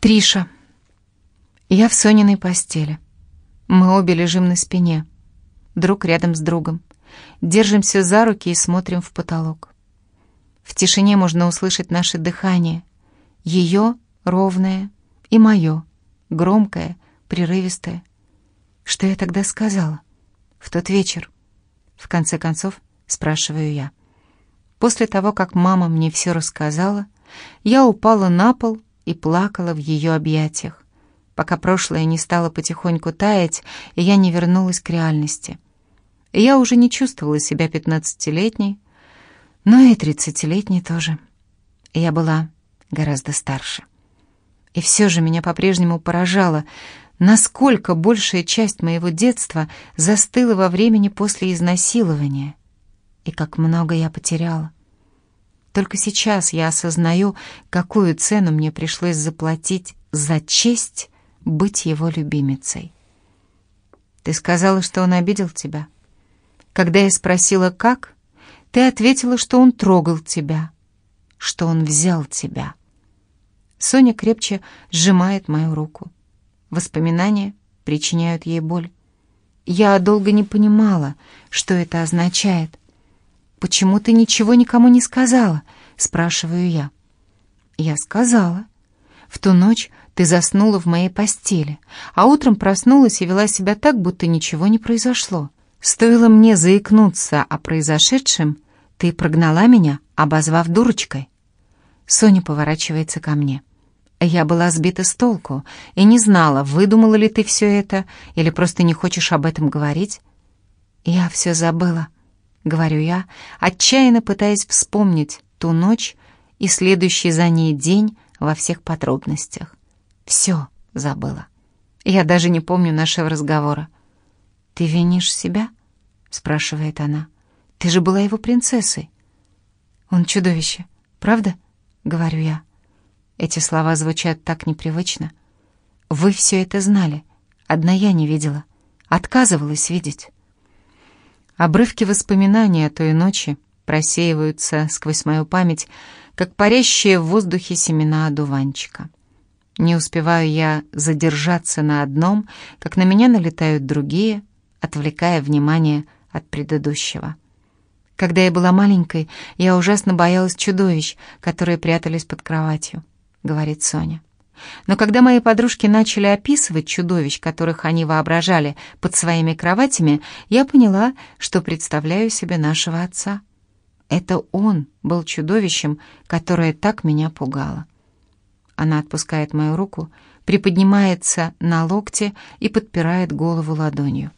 Триша. Я в Сониной постели. Мы обе лежим на спине, друг рядом с другом. Держимся за руки и смотрим в потолок. В тишине можно услышать наше дыхание. Ее ровное и мое, громкое, прерывистое. Что я тогда сказала? В тот вечер. В конце концов, спрашиваю я. После того, как мама мне все рассказала, я упала на пол и плакала в ее объятиях, пока прошлое не стало потихоньку таять, и я не вернулась к реальности. Я уже не чувствовала себя пятнадцатилетней, но и тридцатилетней тоже. Я была гораздо старше. И все же меня по-прежнему поражало, насколько большая часть моего детства застыла во времени после изнасилования, и как много я потеряла. Только сейчас я осознаю, какую цену мне пришлось заплатить за честь быть его любимицей. Ты сказала, что он обидел тебя. Когда я спросила, как, ты ответила, что он трогал тебя, что он взял тебя. Соня крепче сжимает мою руку. Воспоминания причиняют ей боль. Я долго не понимала, что это означает. «Почему ты ничего никому не сказала?» — спрашиваю я. «Я сказала. В ту ночь ты заснула в моей постели, а утром проснулась и вела себя так, будто ничего не произошло. Стоило мне заикнуться о произошедшем, ты прогнала меня, обозвав дурочкой». Соня поворачивается ко мне. Я была сбита с толку и не знала, выдумала ли ты все это или просто не хочешь об этом говорить. Я все забыла. — говорю я, отчаянно пытаясь вспомнить ту ночь и следующий за ней день во всех подробностях. Все забыла. Я даже не помню нашего разговора. «Ты винишь себя?» — спрашивает она. «Ты же была его принцессой». «Он чудовище, правда?» — говорю я. Эти слова звучат так непривычно. «Вы все это знали. Одна я не видела. Отказывалась видеть». Обрывки воспоминаний о той ночи просеиваются сквозь мою память, как парящие в воздухе семена одуванчика. Не успеваю я задержаться на одном, как на меня налетают другие, отвлекая внимание от предыдущего. Когда я была маленькой, я ужасно боялась чудовищ, которые прятались под кроватью, говорит Соня. Но когда мои подружки начали описывать чудовищ, которых они воображали под своими кроватями, я поняла, что представляю себе нашего отца. Это он был чудовищем, которое так меня пугало. Она отпускает мою руку, приподнимается на локте и подпирает голову ладонью.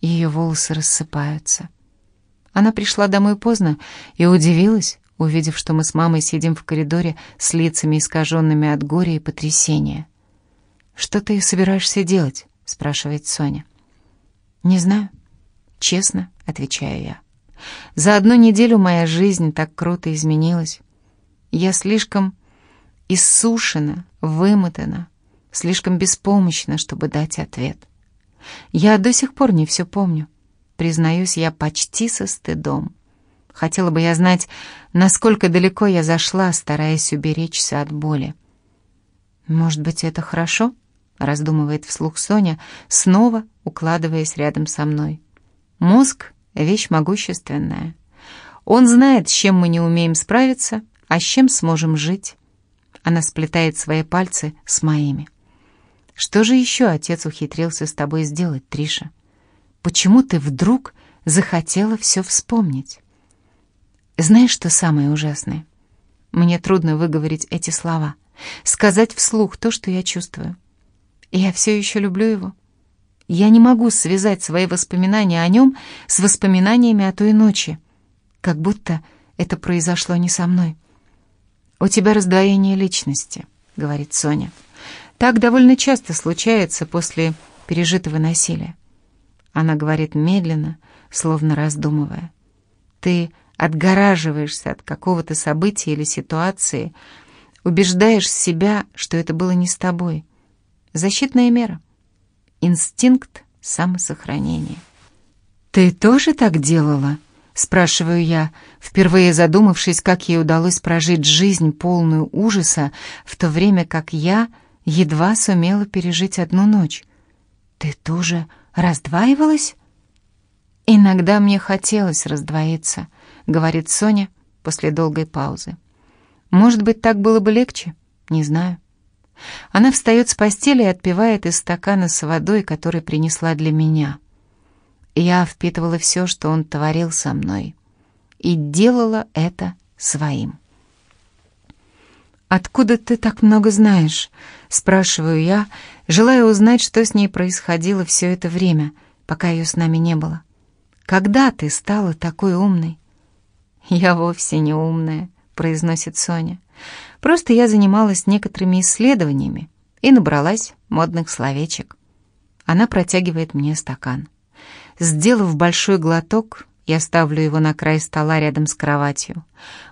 Ее волосы рассыпаются. Она пришла домой поздно и удивилась, увидев, что мы с мамой сидим в коридоре с лицами искаженными от горя и потрясения. «Что ты собираешься делать?» — спрашивает Соня. «Не знаю. Честно», — отвечаю я. «За одну неделю моя жизнь так круто изменилась. Я слишком иссушена, вымотана, слишком беспомощна, чтобы дать ответ. Я до сих пор не все помню. Признаюсь, я почти со стыдом. Хотела бы я знать, насколько далеко я зашла, стараясь уберечься от боли. «Может быть, это хорошо?» — раздумывает вслух Соня, снова укладываясь рядом со мной. «Мозг — вещь могущественная. Он знает, с чем мы не умеем справиться, а с чем сможем жить». Она сплетает свои пальцы с моими. «Что же еще отец ухитрился с тобой сделать, Триша? Почему ты вдруг захотела все вспомнить?» Знаешь, что самое ужасное? Мне трудно выговорить эти слова, сказать вслух то, что я чувствую. я все еще люблю его. Я не могу связать свои воспоминания о нем с воспоминаниями о той ночи, как будто это произошло не со мной. «У тебя раздвоение личности», — говорит Соня. «Так довольно часто случается после пережитого насилия». Она говорит медленно, словно раздумывая. «Ты отгораживаешься от какого-то события или ситуации, убеждаешь себя, что это было не с тобой. Защитная мера. Инстинкт самосохранения. «Ты тоже так делала?» — спрашиваю я, впервые задумавшись, как ей удалось прожить жизнь полную ужаса, в то время как я едва сумела пережить одну ночь. Ты тоже раздваивалась? Иногда мне хотелось раздвоиться, говорит Соня после долгой паузы. Может быть, так было бы легче? Не знаю. Она встает с постели и отпивает из стакана с водой, который принесла для меня. Я впитывала все, что он творил со мной, и делала это своим. «Откуда ты так много знаешь?» — спрашиваю я, желая узнать, что с ней происходило все это время, пока ее с нами не было. «Когда ты стала такой умной?» «Я вовсе не умная», — произносит Соня. «Просто я занималась некоторыми исследованиями и набралась модных словечек». Она протягивает мне стакан. Сделав большой глоток, я ставлю его на край стола рядом с кроватью.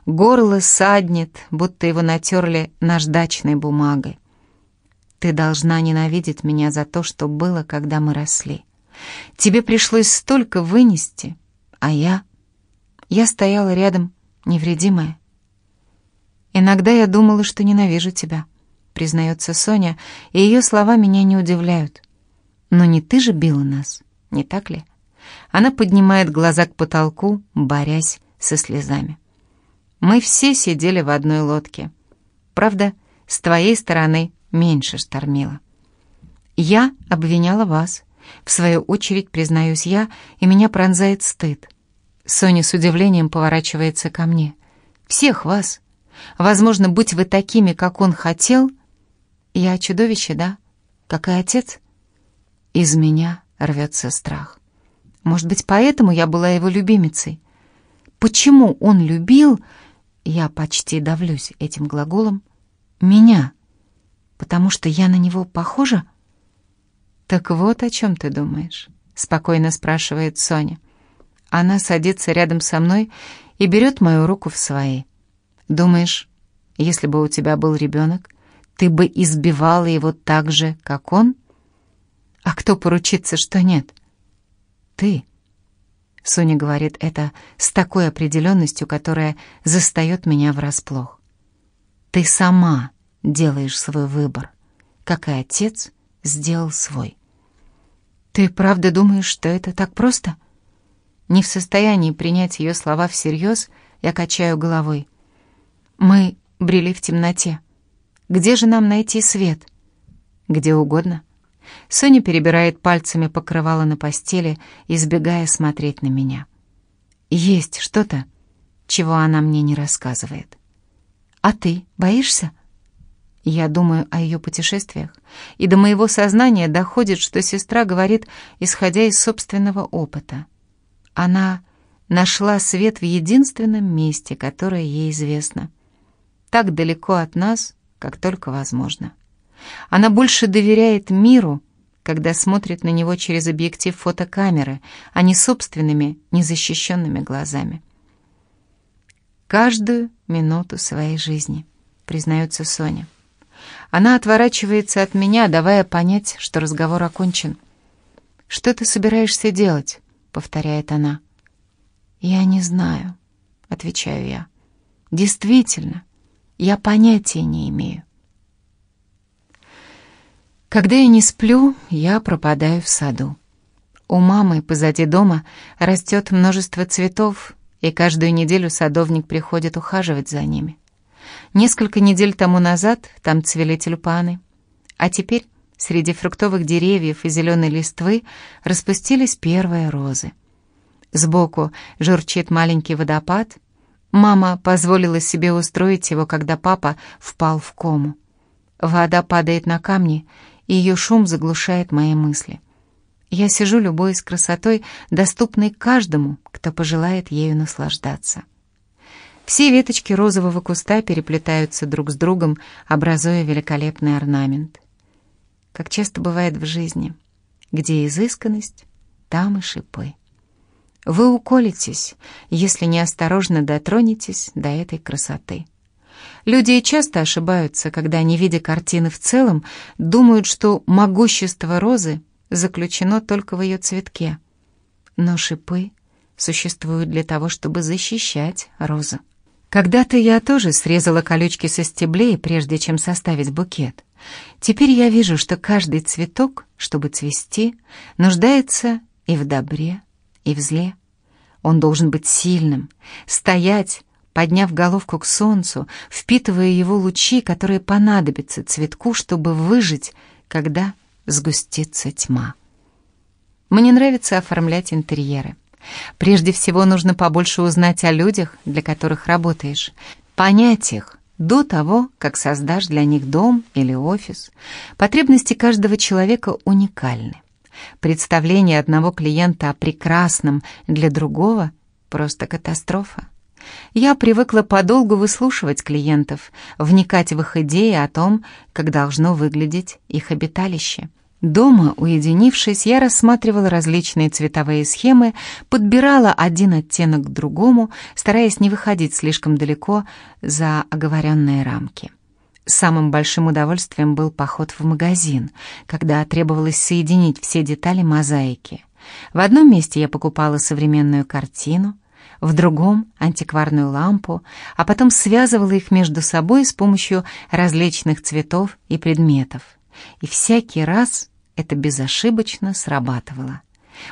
Горло саднет, будто его натерли наждачной бумагой. Ты должна ненавидеть меня за то, что было, когда мы росли. Тебе пришлось столько вынести, а я... Я стояла рядом, невредимая. Иногда я думала, что ненавижу тебя, признается Соня, и ее слова меня не удивляют. Но не ты же била нас, не так ли? Она поднимает глаза к потолку, борясь со слезами. Мы все сидели в одной лодке. Правда, с твоей стороны меньше штормило. Я обвиняла вас. В свою очередь, признаюсь я, и меня пронзает стыд. Соня с удивлением поворачивается ко мне. Всех вас. Возможно, быть вы такими, как он хотел. Я чудовище, да? Как и отец? Из меня рвется страх. Может быть, поэтому я была его любимицей. Почему он любил, я почти давлюсь этим глаголом, меня? Потому что я на него похожа? Так вот о чем ты думаешь, спокойно спрашивает Соня. Она садится рядом со мной и берет мою руку в свои. Думаешь, если бы у тебя был ребенок, ты бы избивала его так же, как он? А кто поручится, что нет? ты?» Соня говорит это с такой определенностью, которая застает меня врасплох. «Ты сама делаешь свой выбор, как и отец сделал свой». «Ты правда думаешь, что это так просто?» Не в состоянии принять ее слова всерьез, я качаю головой. «Мы брели в темноте. Где же нам найти свет?» «Где угодно». Соня перебирает пальцами покрывало на постели, избегая смотреть на меня. Есть что-то, чего она мне не рассказывает. А ты боишься? Я думаю о ее путешествиях, и до моего сознания доходит, что сестра говорит, исходя из собственного опыта. Она нашла свет в единственном месте, которое ей известно. Так далеко от нас, как только возможно. Она больше доверяет миру, когда смотрит на него через объектив фотокамеры, а не собственными, незащищенными глазами. «Каждую минуту своей жизни», — признается Соня. Она отворачивается от меня, давая понять, что разговор окончен. «Что ты собираешься делать?» — повторяет она. «Я не знаю», — отвечаю я. «Действительно, я понятия не имею». Когда я не сплю, я пропадаю в саду. У мамы позади дома растет множество цветов, и каждую неделю садовник приходит ухаживать за ними. Несколько недель тому назад там цвели тюльпаны, а теперь среди фруктовых деревьев и зеленой листвы распустились первые розы. Сбоку журчит маленький водопад. Мама позволила себе устроить его, когда папа впал в кому. Вода падает на камни, и ее шум заглушает мои мысли. Я сижу, любуясь красотой, доступной каждому, кто пожелает ею наслаждаться. Все веточки розового куста переплетаются друг с другом, образуя великолепный орнамент. Как часто бывает в жизни, где изысканность, там и шипы. Вы уколитесь, если неосторожно дотронетесь до этой красоты. Люди часто ошибаются, когда, не видя картины в целом, думают, что могущество розы заключено только в ее цветке. Но шипы существуют для того, чтобы защищать розу. Когда-то я тоже срезала колючки со стеблей, прежде чем составить букет. Теперь я вижу, что каждый цветок, чтобы цвести, нуждается и в добре, и в зле. Он должен быть сильным, стоять, подняв головку к солнцу, впитывая его лучи, которые понадобятся цветку, чтобы выжить, когда сгустится тьма. Мне нравится оформлять интерьеры. Прежде всего нужно побольше узнать о людях, для которых работаешь, понять их до того, как создашь для них дом или офис. Потребности каждого человека уникальны. Представление одного клиента о прекрасном для другого – просто катастрофа. Я привыкла подолгу выслушивать клиентов, вникать в их идеи о том, как должно выглядеть их обиталище. Дома, уединившись, я рассматривала различные цветовые схемы, подбирала один оттенок к другому, стараясь не выходить слишком далеко за оговоренные рамки. Самым большим удовольствием был поход в магазин, когда требовалось соединить все детали мозаики. В одном месте я покупала современную картину, в другом — антикварную лампу, а потом связывала их между собой с помощью различных цветов и предметов. И всякий раз это безошибочно срабатывало.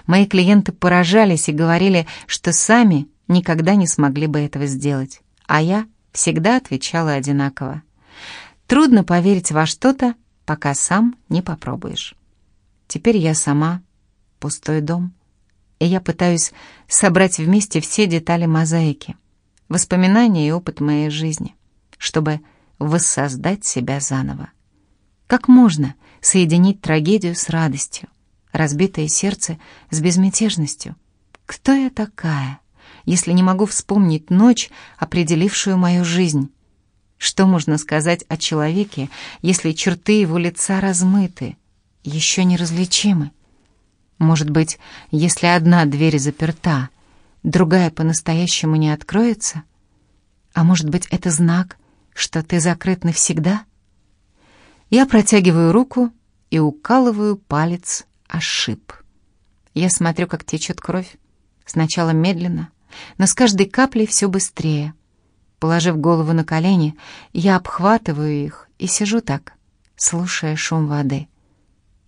Мои клиенты поражались и говорили, что сами никогда не смогли бы этого сделать, а я всегда отвечала одинаково. Трудно поверить во что-то, пока сам не попробуешь. Теперь я сама пустой дом, и я пытаюсь собрать вместе все детали мозаики, воспоминания и опыт моей жизни, чтобы воссоздать себя заново. Как можно соединить трагедию с радостью, разбитое сердце с безмятежностью? Кто я такая, если не могу вспомнить ночь, определившую мою жизнь? Что можно сказать о человеке, если черты его лица размыты, еще неразличимы? Может быть, если одна дверь заперта, другая по-настоящему не откроется? А может быть, это знак, что ты закрыт навсегда? Я протягиваю руку и укалываю палец о шип. Я смотрю, как течет кровь. Сначала медленно, но с каждой каплей все быстрее — Положив голову на колени, я обхватываю их и сижу так, слушая шум воды.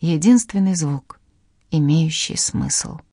Единственный звук, имеющий смысл.